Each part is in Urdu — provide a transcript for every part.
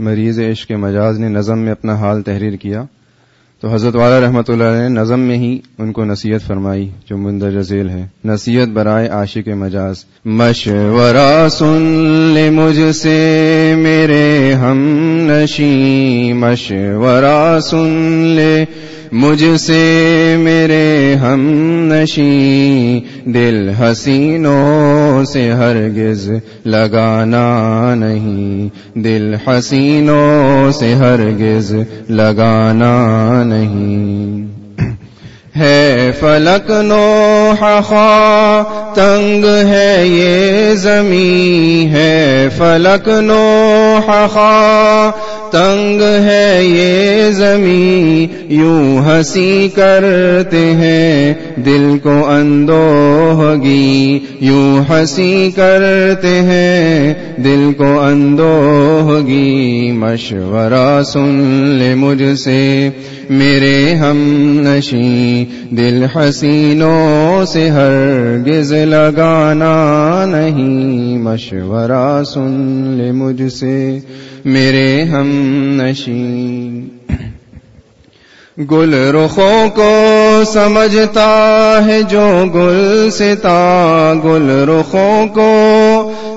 مریض عشق مجاز نے نظم میں اپنا حال تحریر کیا۔ تو حضرت والا رحمۃ اللہ نے نظم میں ہی ان کو نصیحت فرمائی، جو مندر ذیل ہے۔ نصیحت برائے عاشق مجاز۔ مشورہ سن لے مجھ سے میرے ہم نشی۔ مشورہ سن لے مجھ سے میرے ہم نشی۔ دل حسینوں سے ہرگز لگانا نہیں۔ دل حسینوں سے ہرگز لگانا نہیں۔ ہے فلک نو خواہ، تنگ ہے یہ زمین۔ ہے فلک نو خواہ، تنگ ہے یہ زمین۔ یوں ہنسی کرتے ہیں، دل کو اندو ہوگی یوں ہنسی کرتے ہیں، دل کو اندو ہوگی مشورہ سن لے مجھ سے۔ میرے ہم نشیں دل حسینوں سے ہر گز لگانا نہیں۔ مشورہ سن لے مجھ سے۔ میرے ہم نشیں گل رخوں کو سمجھتا ہے جو گل ستا گل رخوں کو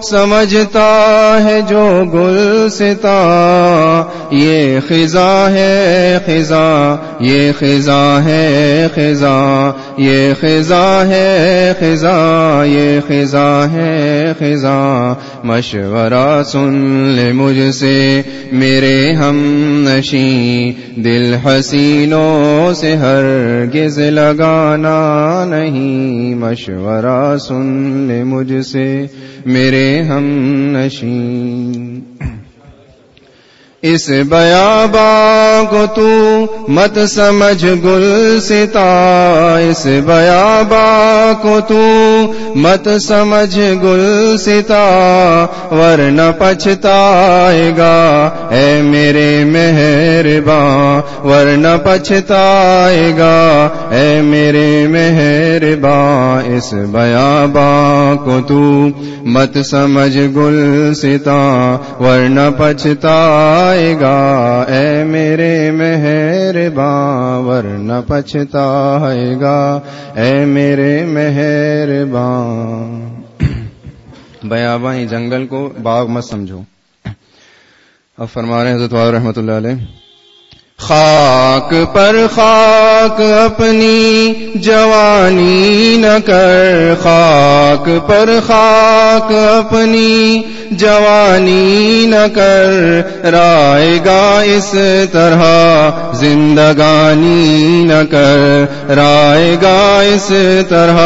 سمجھتا ہے جو گل ستا یہ خزاں ہے خزاں، یہ خزاں ہے خزاں، یہ خزاں ہے خزاں، یہ خزاں ہے خزاں۔ مشورہ سن لے مجھ سے، میرے ہم نشیں دل حسینوں سے ہر گز لگانا نہیں۔ مشورہ سن لے مجھ سے، میرے ہم نشین۔ اس بیابا کو تو مت سمجھ گل ستا، اس بیابا کو تو مت سمجھ گل ستا، ورنہ پچھتائے گا اے میرے مہرباں، ورنہ پچھتائے گا اے میرے مہرباں، اس بیابا کو تو مت سمجھ گل ستا، ورنہ پچھتا گا۔ اے میرے مہر ورنہ پچھتا گا۔ اے میرے مہر بیاباں جنگل کو باغ مت سمجھو۔ اب فرما رہے ہیں حضرت رحمۃ اللہ علیہ۔ خاک پر خاک اپنی جوانی نہ کر، خاک پر خاک اپنی جوانی نہ کر۔ رائے گا اس طرح زندگانی نہ کر۔ رائے گا اس طرح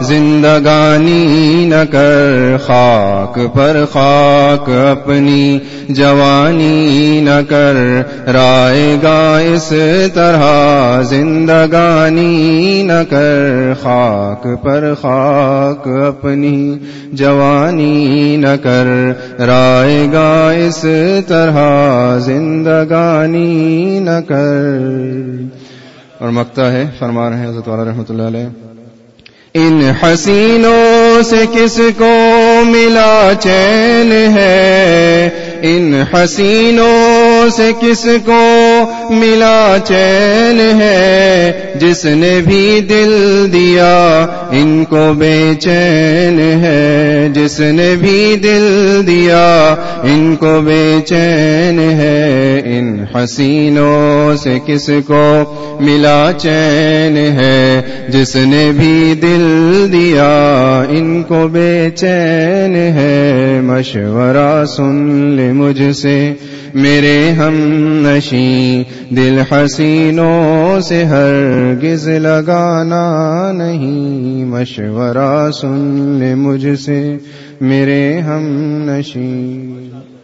زندگانی نہ کر۔ خاک پر خاک اپنی جوانی نہ کر۔ رائے گا اس طرح زندگانی نہ کر، خاک پر خاک اپنی جوانی نہ کر۔ رائے گا اس طرح زندگانی نہ کر۔ اور مکتا ہے فرما رہے ہیں حضرت والا رحمۃ اللہ علیہ۔ ان حسینوں سے کس کو ملا چین ہے؟ ان حسینوں سے کس کو ملا چین ہے جس نے بھی دل دیا ان کو بے چین ہے جس نے بھی دل دیا ان کو بے چین ہے ان حسینوں سے کس کو ملا چین ہے جس نے بھی دل دیا ان کو بے چین ہے مشورہ سن لے مجھ سے میرے ہم نشیں دل حسینوں سے ہر گز لگانا نہیں۔ مشورہ سن لے مجھ سے، میرے ہم نشیں